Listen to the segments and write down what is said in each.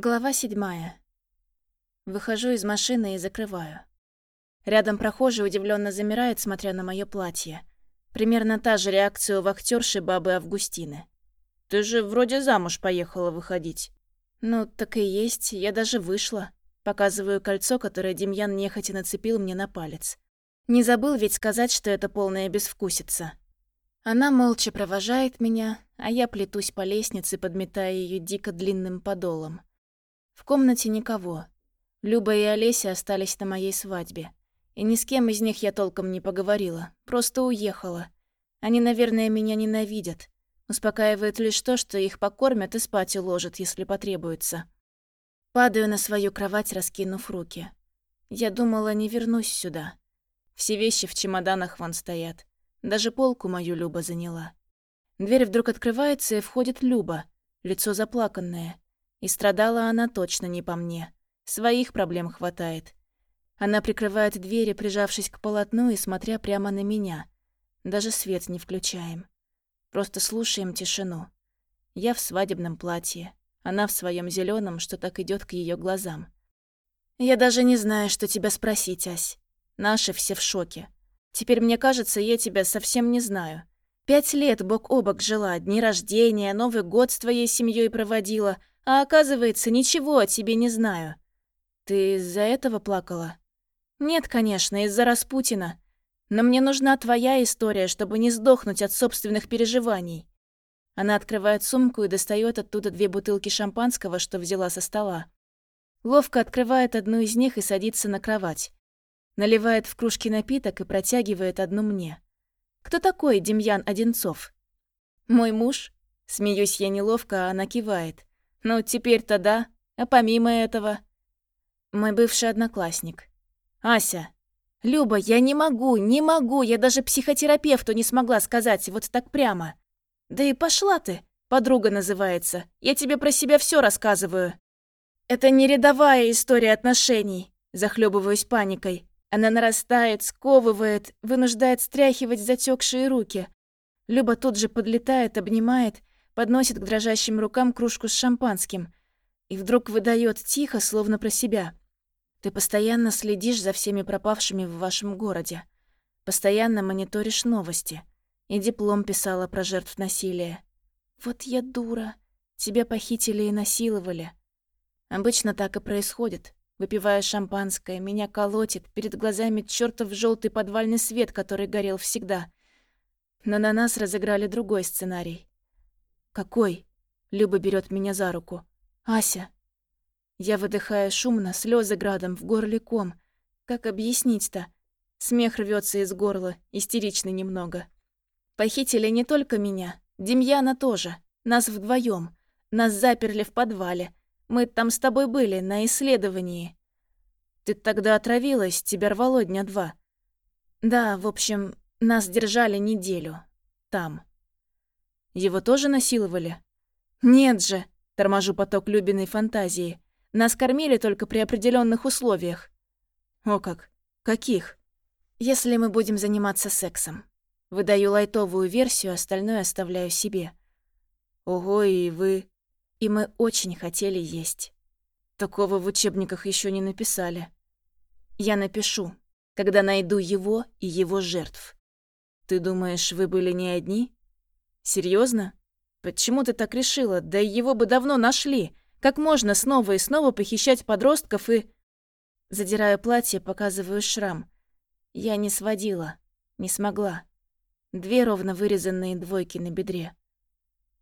Глава седьмая. Выхожу из машины и закрываю. Рядом прохожий удивленно замирает, смотря на мое платье. Примерно та же реакция у актерши бабы Августины. «Ты же вроде замуж поехала выходить». «Ну, так и есть, я даже вышла». Показываю кольцо, которое Демьян нехотя нацепил мне на палец. Не забыл ведь сказать, что это полная безвкусица. Она молча провожает меня, а я плетусь по лестнице, подметая ее дико длинным подолом. В комнате никого. Люба и Олеся остались на моей свадьбе. И ни с кем из них я толком не поговорила, просто уехала. Они, наверное, меня ненавидят. Успокаивает лишь то, что их покормят и спать уложат, если потребуется. Падаю на свою кровать, раскинув руки. Я думала, не вернусь сюда. Все вещи в чемоданах вон стоят. Даже полку мою Люба заняла. Дверь вдруг открывается, и входит Люба, лицо заплаканное. И страдала она точно не по мне. Своих проблем хватает. Она прикрывает двери, прижавшись к полотну и смотря прямо на меня. Даже свет не включаем. Просто слушаем тишину. Я в свадебном платье, она в своем зеленом, что так идет к ее глазам. Я даже не знаю, что тебя спросить, Ась. Наши все в шоке. Теперь мне кажется, я тебя совсем не знаю. Пять лет бок о бок жила, дни рождения, Новый год с твоей семьей проводила, а оказывается, ничего о тебе не знаю. Ты из-за этого плакала? Нет, конечно, из-за Распутина. Но мне нужна твоя история, чтобы не сдохнуть от собственных переживаний. Она открывает сумку и достает оттуда две бутылки шампанского, что взяла со стола. Ловко открывает одну из них и садится на кровать. Наливает в кружки напиток и протягивает одну мне. «Кто такой Демьян Одинцов?» «Мой муж?» Смеюсь я неловко, а она кивает. Ну, теперь-то да. А помимо этого... Мой бывший одноклассник. Ася. Люба, я не могу, не могу. Я даже психотерапевту не смогла сказать вот так прямо. Да и пошла ты. Подруга называется. Я тебе про себя все рассказываю. Это не рядовая история отношений. Захлебываюсь паникой. Она нарастает, сковывает, вынуждает стряхивать затекшие руки. Люба тут же подлетает, обнимает подносит к дрожащим рукам кружку с шампанским и вдруг выдает тихо, словно про себя. «Ты постоянно следишь за всеми пропавшими в вашем городе. Постоянно мониторишь новости. И диплом писала про жертв насилия. Вот я дура. Тебя похитили и насиловали. Обычно так и происходит. Выпивая шампанское, меня колотит, перед глазами чертов желтый подвальный свет, который горел всегда. Но на нас разыграли другой сценарий. «Какой?» Люба берет меня за руку. «Ася». Я выдыхаю шумно, слезы градом, в горле ком. Как объяснить-то? Смех рвется из горла, истеричный немного. Похитили не только меня, Демьяна тоже. Нас вдвоем. Нас заперли в подвале. Мы там с тобой были, на исследовании. Ты тогда отравилась, тебя рвало дня два. Да, в общем, нас держали неделю. Там. Его тоже насиловали? Нет же, торможу поток Любиной фантазии. Нас кормили только при определенных условиях. О как? Каких? Если мы будем заниматься сексом. Выдаю лайтовую версию, остальное оставляю себе. Ого, и вы... И мы очень хотели есть. Такого в учебниках еще не написали. Я напишу, когда найду его и его жертв. Ты думаешь, вы были не одни? Серьезно? Почему ты так решила? Да его бы давно нашли. Как можно снова и снова похищать подростков и... Задираю платье, показываю шрам. Я не сводила. Не смогла. Две ровно вырезанные двойки на бедре.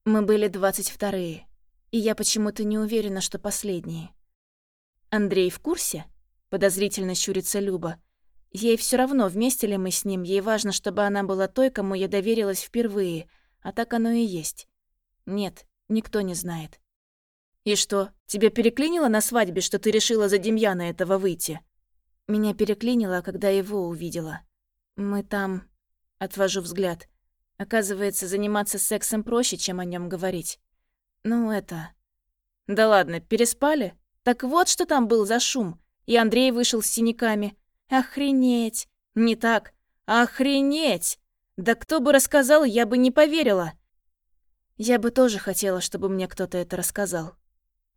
Мы были двадцать вторые. И я почему-то не уверена, что последние. Андрей в курсе? Подозрительно щурится Люба. Ей все равно, вместе ли мы с ним, ей важно, чтобы она была той, кому я доверилась впервые — а так оно и есть. Нет, никто не знает. «И что, тебя переклинило на свадьбе, что ты решила за Демьяна этого выйти?» Меня переклинило, когда его увидела. Мы там... Отвожу взгляд. Оказывается, заниматься сексом проще, чем о нем говорить. Ну, это... Да ладно, переспали? Так вот, что там был за шум. И Андрей вышел с синяками. Охренеть! Не так. Охренеть! Да кто бы рассказал, я бы не поверила. Я бы тоже хотела, чтобы мне кто-то это рассказал.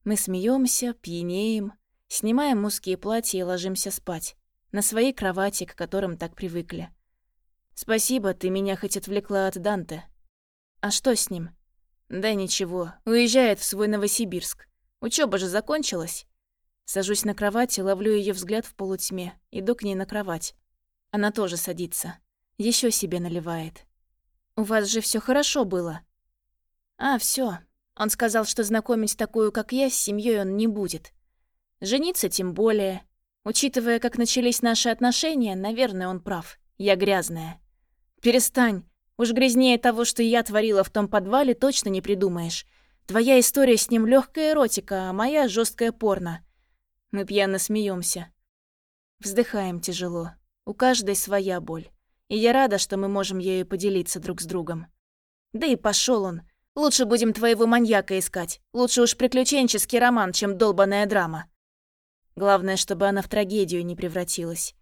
Мы смеемся, пьянеем, снимаем узкие платья и ложимся спать. На своей кровати, к которым так привыкли. Спасибо, ты меня хоть отвлекла от Данте. А что с ним? Да ничего, уезжает в свой Новосибирск. Учеба же закончилась. Сажусь на кровати, ловлю ее взгляд в полутьме, иду к ней на кровать. Она тоже садится. Еще себе наливает. У вас же все хорошо было. А, все. Он сказал, что знакомить такую, как я, с семьей он не будет. Жениться тем более. Учитывая, как начались наши отношения, наверное, он прав. Я грязная. Перестань. Уж грязнее того, что я творила в том подвале, точно не придумаешь. Твоя история с ним легкая эротика, а моя жесткая порно. Мы пьяно смеемся. Вздыхаем тяжело. У каждой своя боль. И я рада, что мы можем ею поделиться друг с другом. Да и пошел он. Лучше будем твоего маньяка искать. Лучше уж приключенческий роман, чем долбаная драма. Главное, чтобы она в трагедию не превратилась.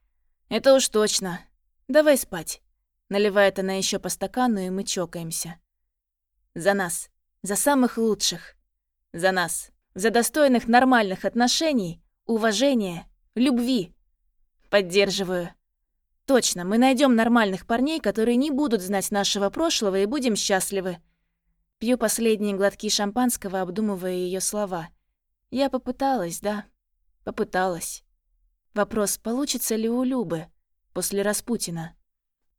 Это уж точно. Давай спать. Наливает она еще по стакану, и мы чокаемся. За нас. За самых лучших. За нас. За достойных нормальных отношений, уважения, любви. Поддерживаю. Точно, мы найдем нормальных парней, которые не будут знать нашего прошлого и будем счастливы. Пью последние глотки шампанского, обдумывая ее слова. Я попыталась, да, попыталась. Вопрос, получится ли у Любы после Распутина.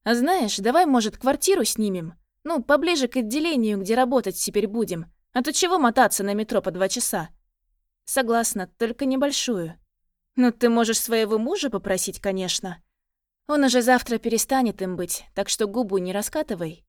А знаешь, давай, может, квартиру снимем? Ну, поближе к отделению, где работать теперь будем. А то чего мотаться на метро по два часа? Согласна, только небольшую. Ну, ты можешь своего мужа попросить, конечно. Он уже завтра перестанет им быть, так что губу не раскатывай.